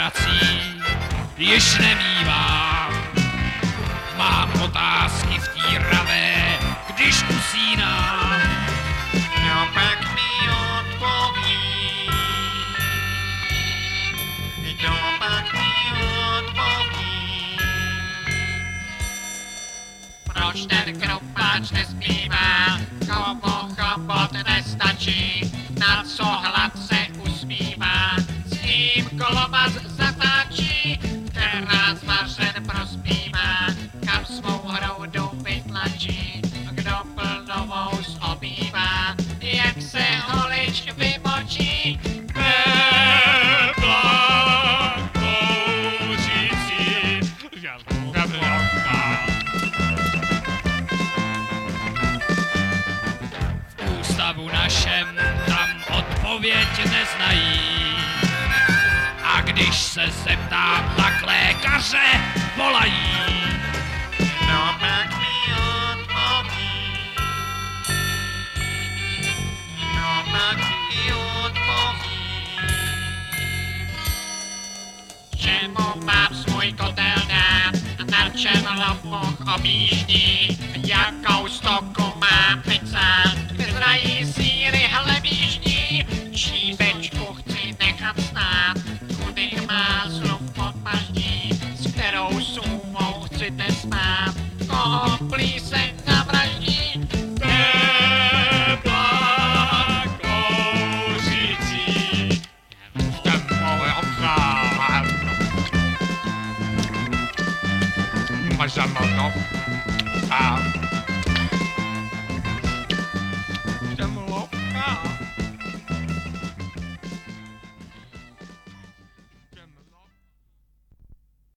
prací již nemývám. Mám otázky vtíravé, když usínám. No pak mi odpoví. No pak mi odpoví. Proč ten kropáč nespívá? Komu chobot nestačí? Na co hlad zobývá? Jak se holič vymočí? Našem tam neznají. A když se zeptám, tak lékaře volají. salamoch objíždí, jakou stoku má pizza. Vyzrají síry hlebíždí, čípečku chci nechat stát, kudy má zlub pod paždí, s kterou sumou chcete spát. Koho plíseň prochain maintenant. Ah.